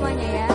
Qua